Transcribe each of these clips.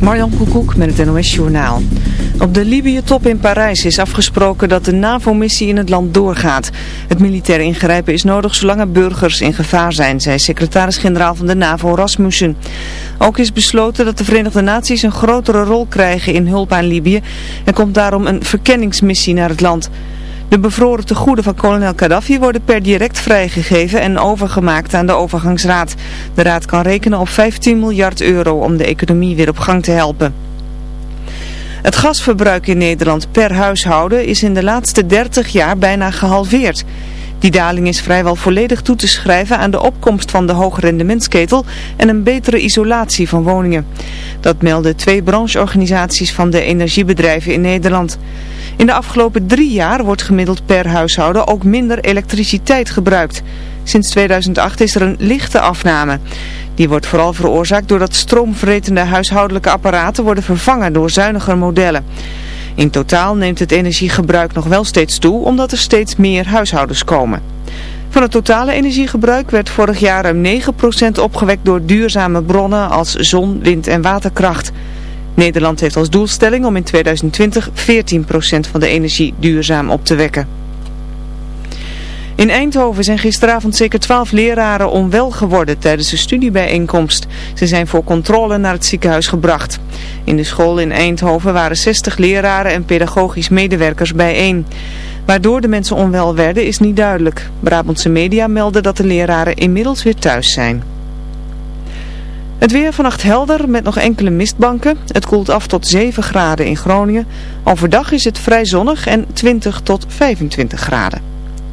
Marjan Koekoek met het NOS Journaal. Op de Libië-top in Parijs is afgesproken dat de NAVO-missie in het land doorgaat. Het militair ingrijpen is nodig zolang er burgers in gevaar zijn, zei secretaris-generaal van de NAVO Rasmussen. Ook is besloten dat de Verenigde Naties een grotere rol krijgen in hulp aan Libië en komt daarom een verkenningsmissie naar het land. De bevroren tegoeden van kolonel Gaddafi worden per direct vrijgegeven en overgemaakt aan de overgangsraad. De raad kan rekenen op 15 miljard euro om de economie weer op gang te helpen. Het gasverbruik in Nederland per huishouden is in de laatste 30 jaar bijna gehalveerd. Die daling is vrijwel volledig toe te schrijven aan de opkomst van de hoogrendementsketel en een betere isolatie van woningen. Dat melden twee brancheorganisaties van de energiebedrijven in Nederland. In de afgelopen drie jaar wordt gemiddeld per huishouden ook minder elektriciteit gebruikt. Sinds 2008 is er een lichte afname. Die wordt vooral veroorzaakt doordat stroomvretende huishoudelijke apparaten worden vervangen door zuiniger modellen. In totaal neemt het energiegebruik nog wel steeds toe omdat er steeds meer huishoudens komen. Van het totale energiegebruik werd vorig jaar ruim 9% opgewekt door duurzame bronnen als zon, wind en waterkracht. Nederland heeft als doelstelling om in 2020 14% van de energie duurzaam op te wekken. In Eindhoven zijn gisteravond zeker twaalf leraren onwel geworden tijdens een studiebijeenkomst. Ze zijn voor controle naar het ziekenhuis gebracht. In de school in Eindhoven waren 60 leraren en pedagogisch medewerkers bijeen. Waardoor de mensen onwel werden is niet duidelijk. Brabantse media melden dat de leraren inmiddels weer thuis zijn. Het weer vannacht helder met nog enkele mistbanken. Het koelt af tot 7 graden in Groningen. Overdag is het vrij zonnig en 20 tot 25 graden.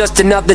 Just another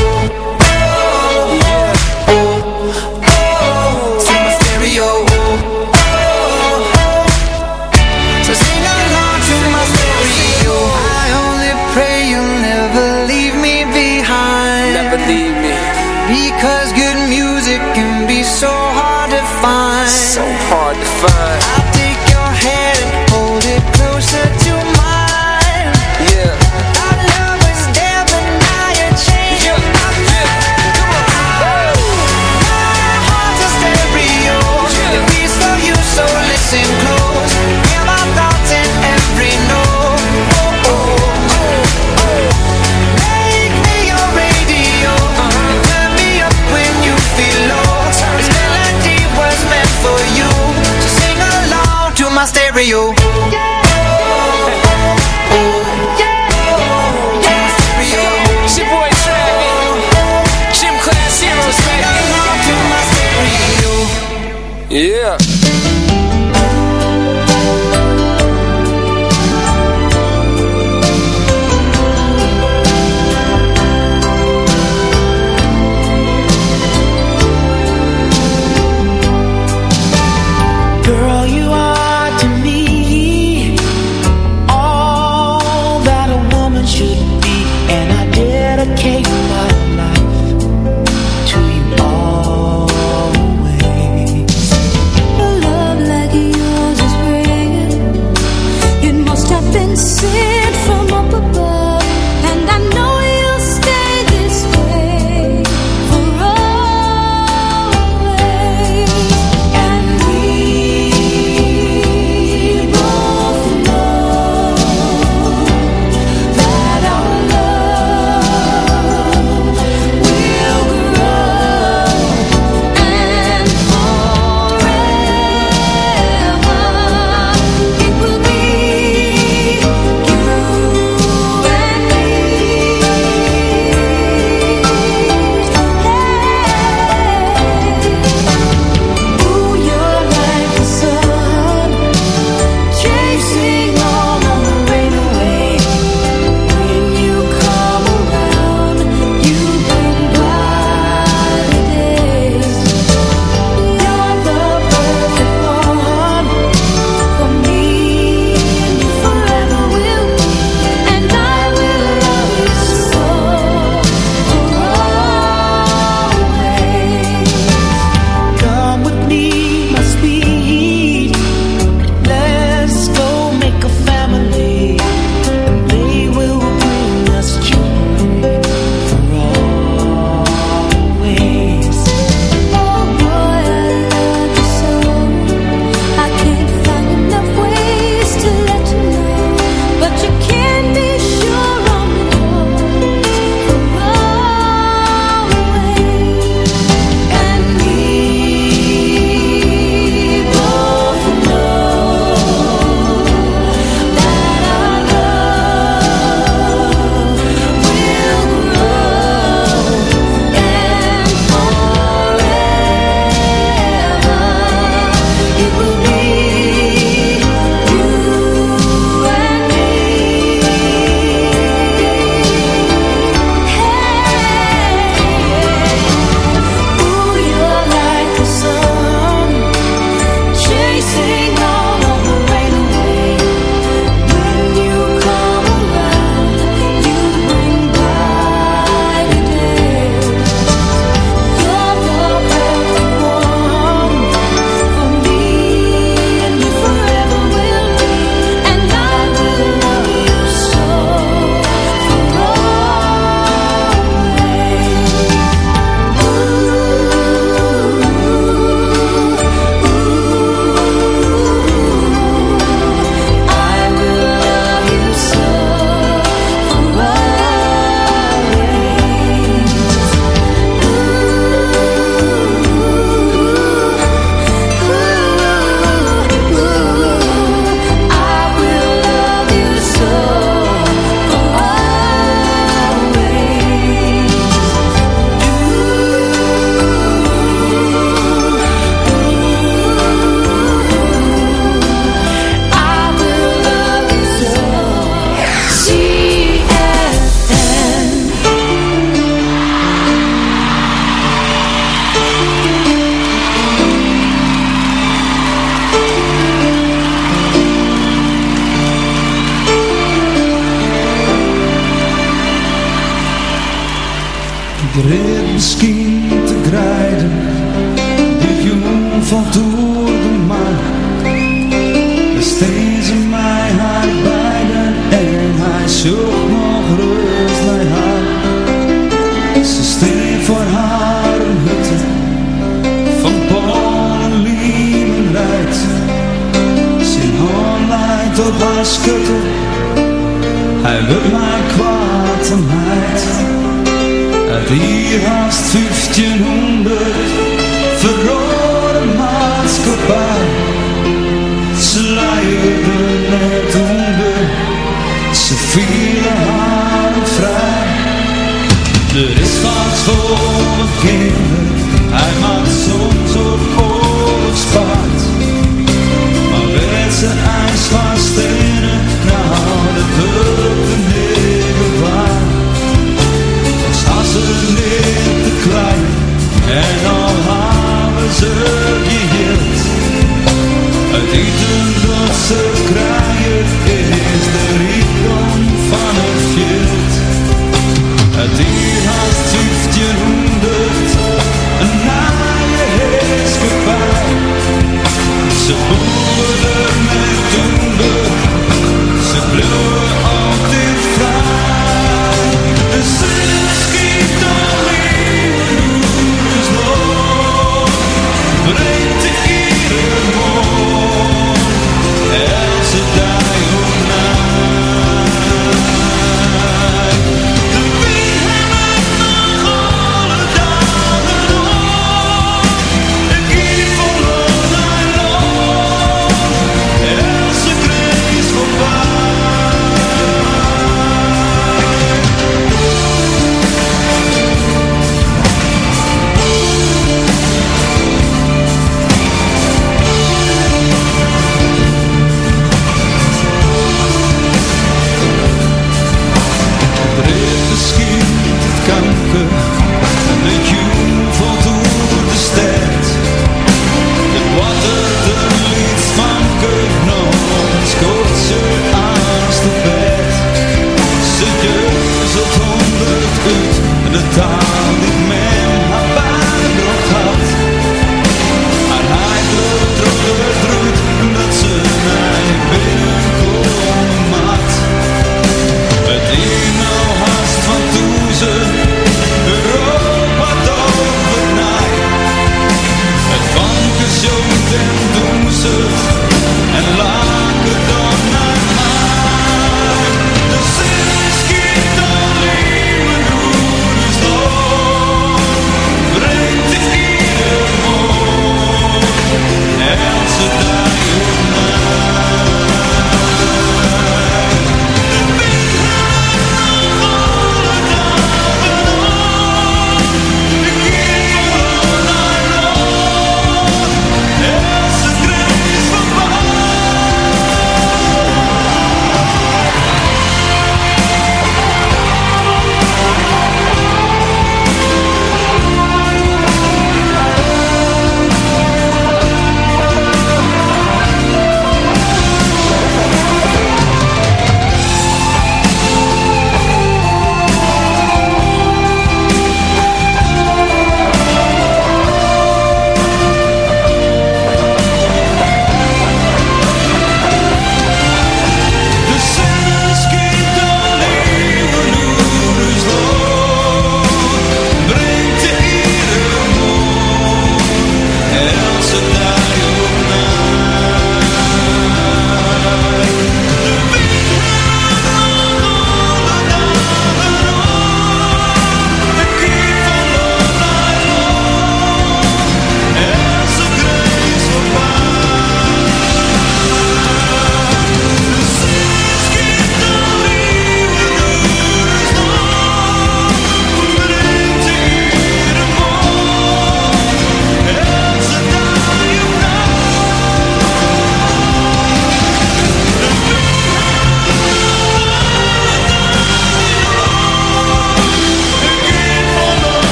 É, And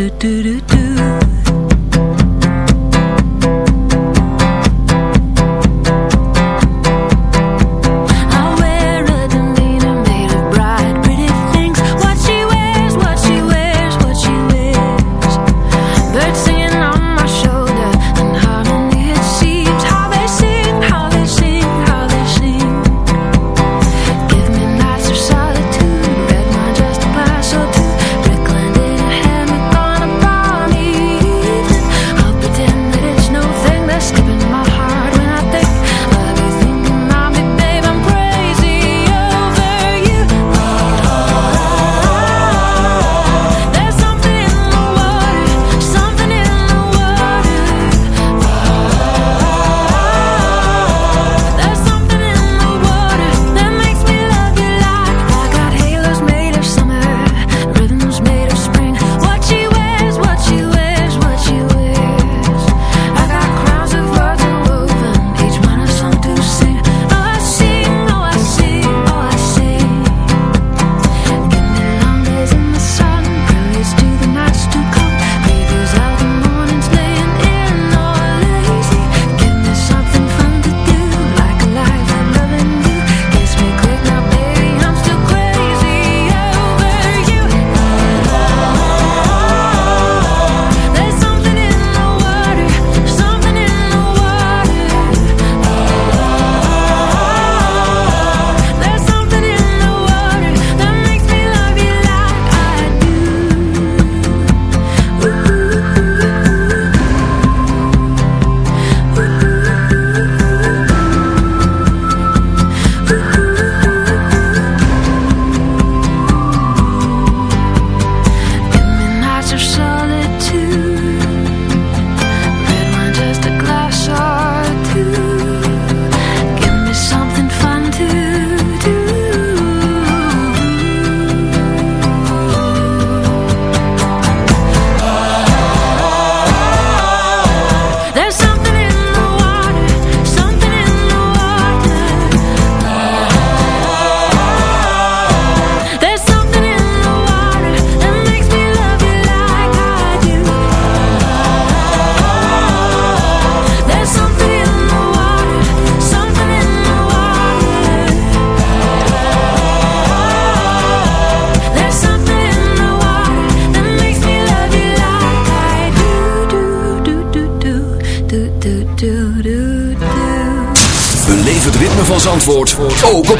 do do do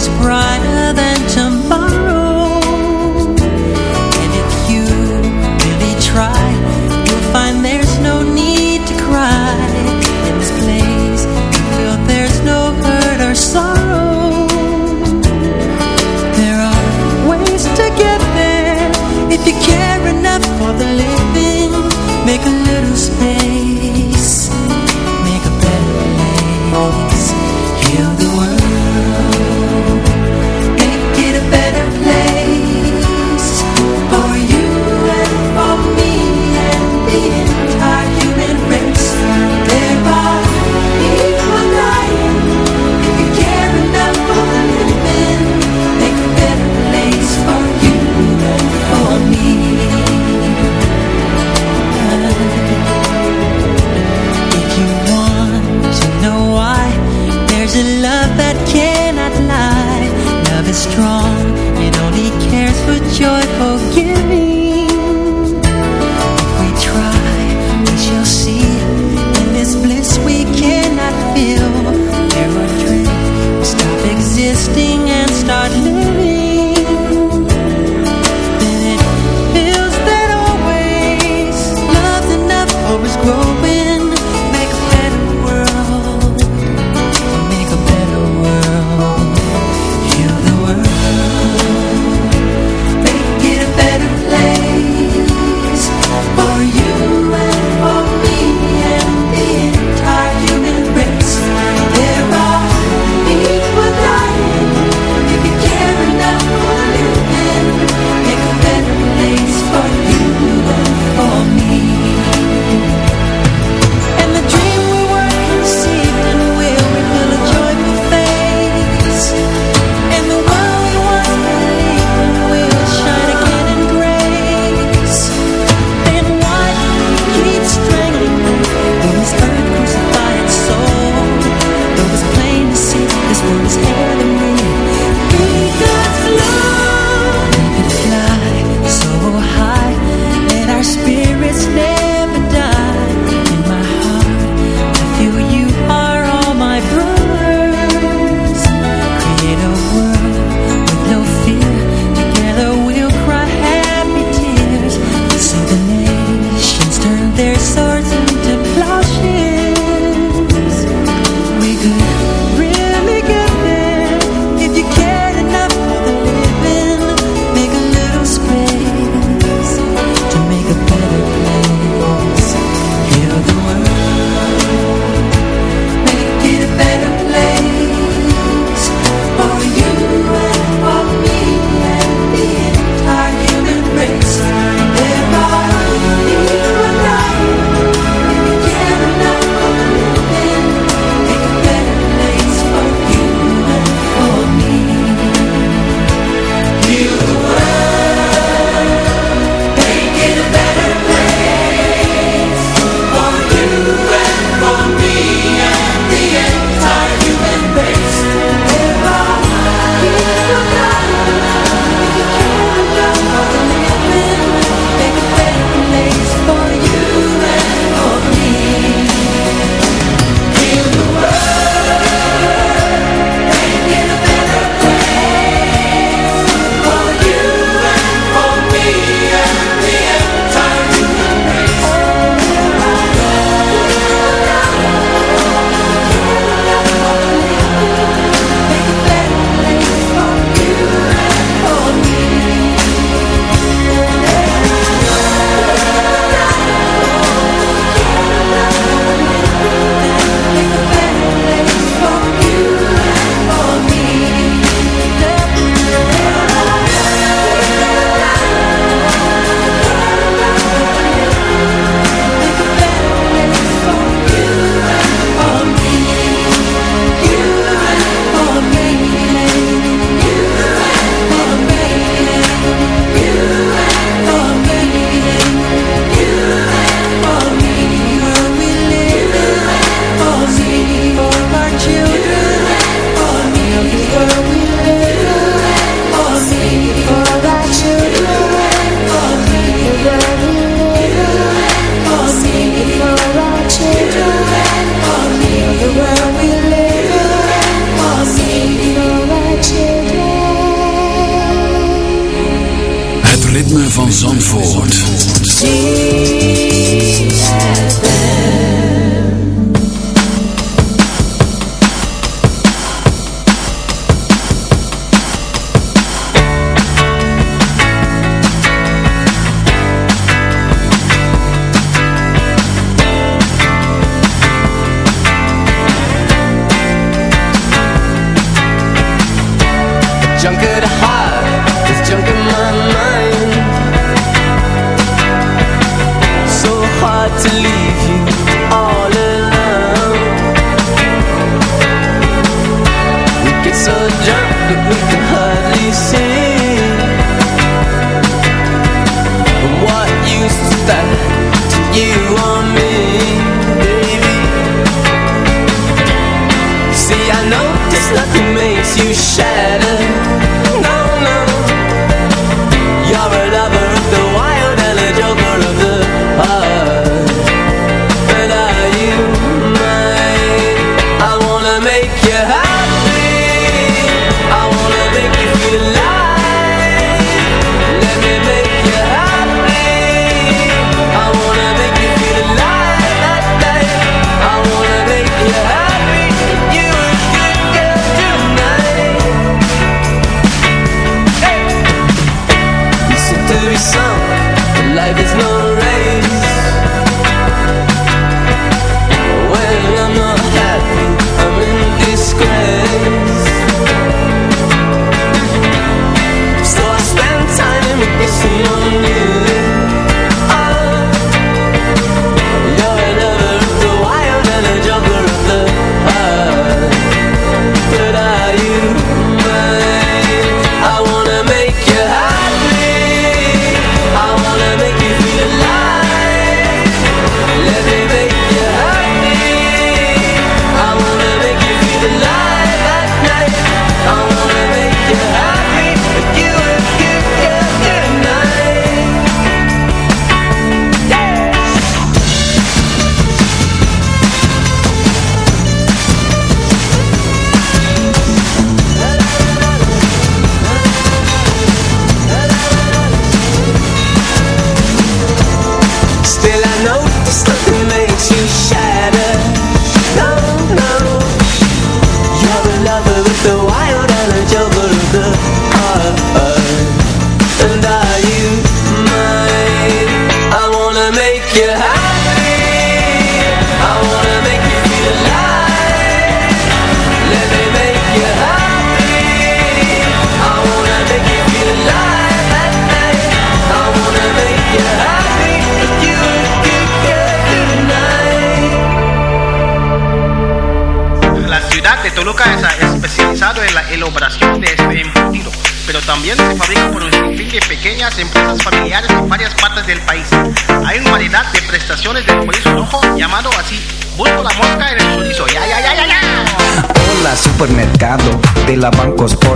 is. give me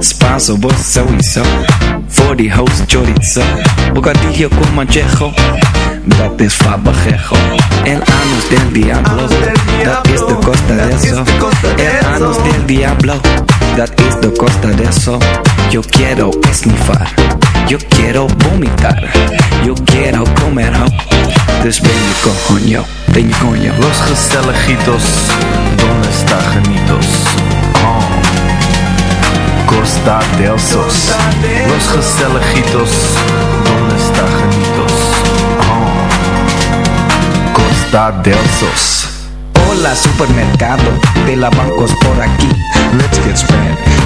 Sowieso. For the house chorizo. Bocadillo con manchejo. dat is fabajejo. El anus del diablo, dat is de costa de eso. El anus del diablo, dat is de costa de eso. Yo quiero esnifar, yo quiero vomitar, yo quiero comer ho. Dus ben je coño, ben je coño. Los gezelligitos, donde está genitos? Oh. Costa del Sos. Los gezelligitos, donde está genitos? Oh. Costa del Sos. Hola supermercado, de la bancos por aquí. Let's get Spanish.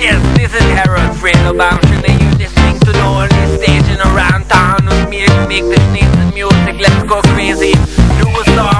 Yes, this is Harold Fredo Bouncing and you're listening to the only station around town with me to make this nice music. Let's go crazy. Do a song.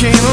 came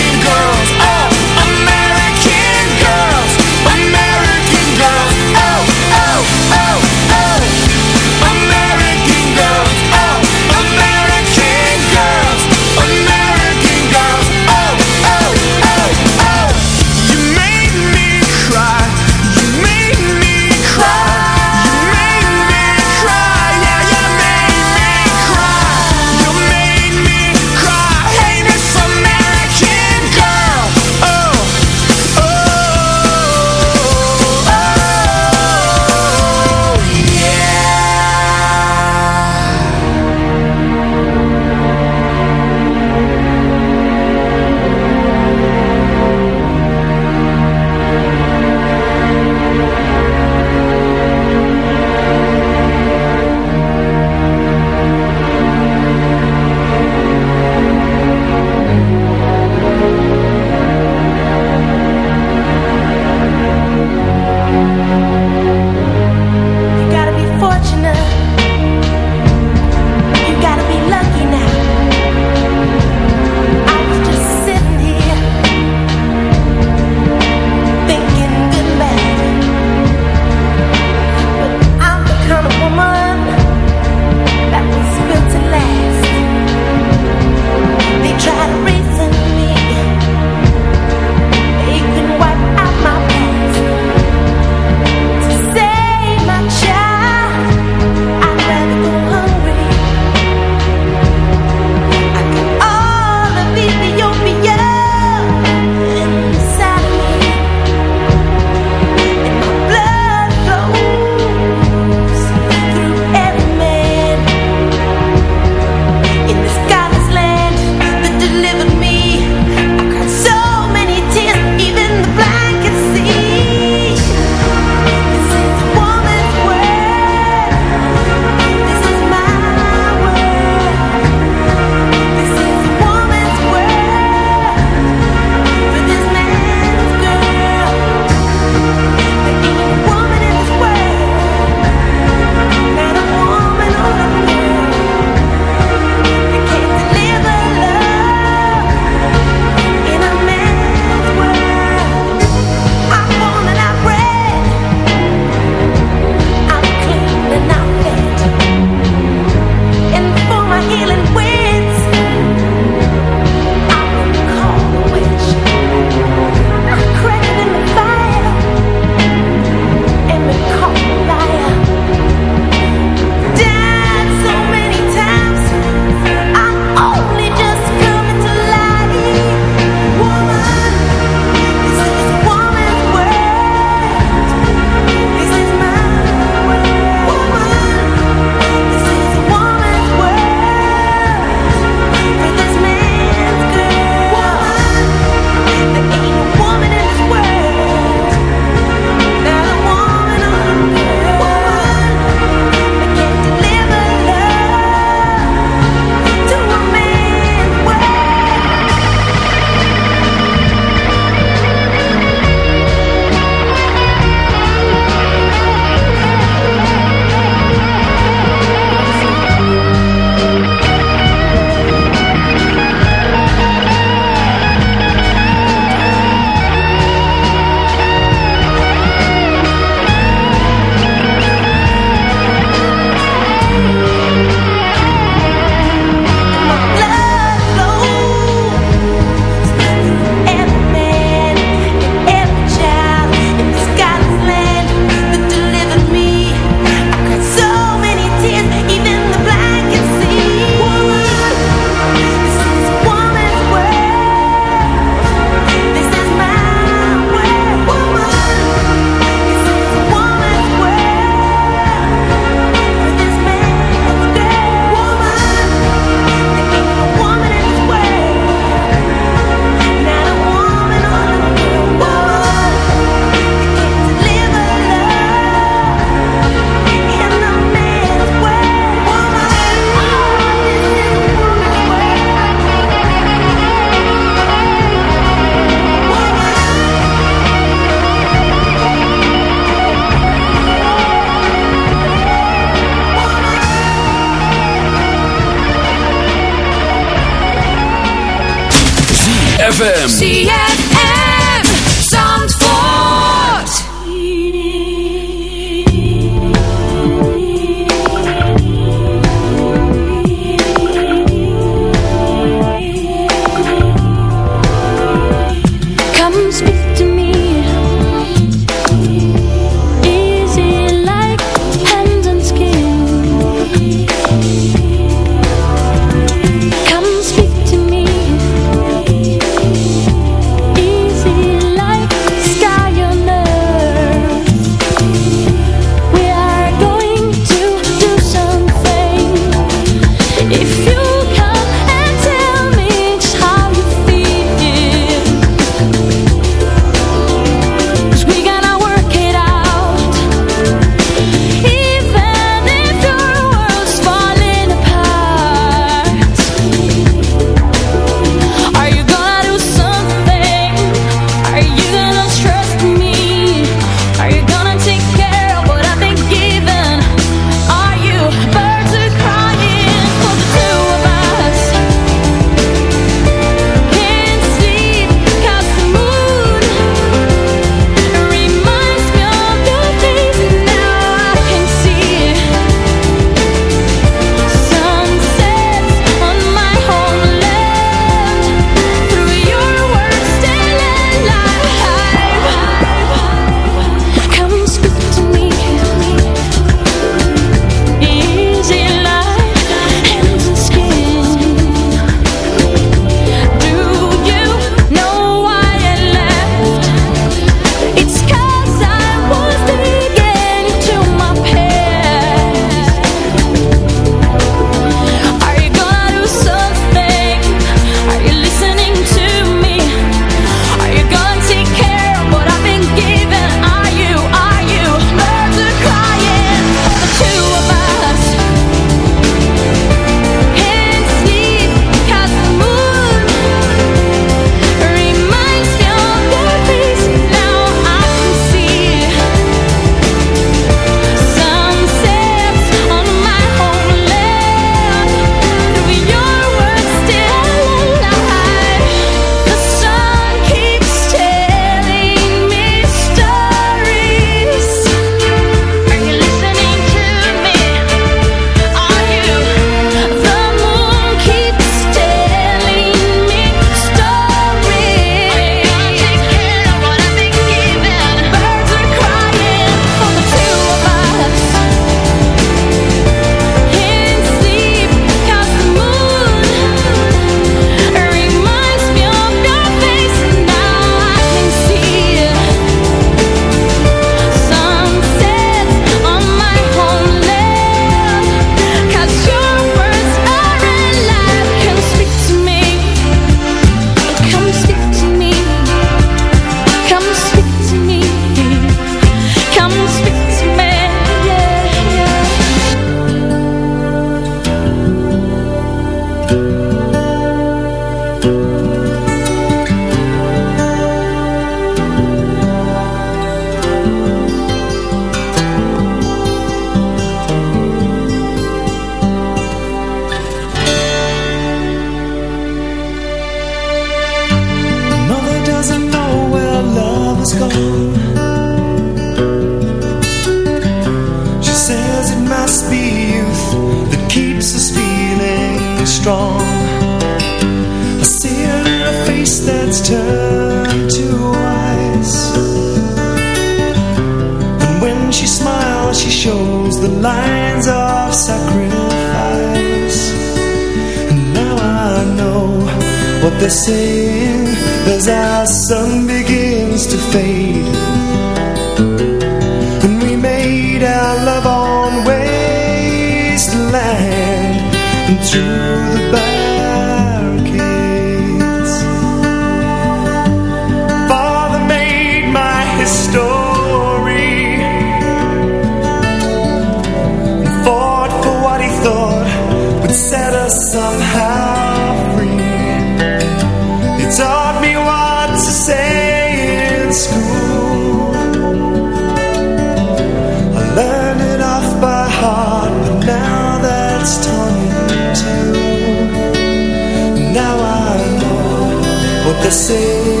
acontecer.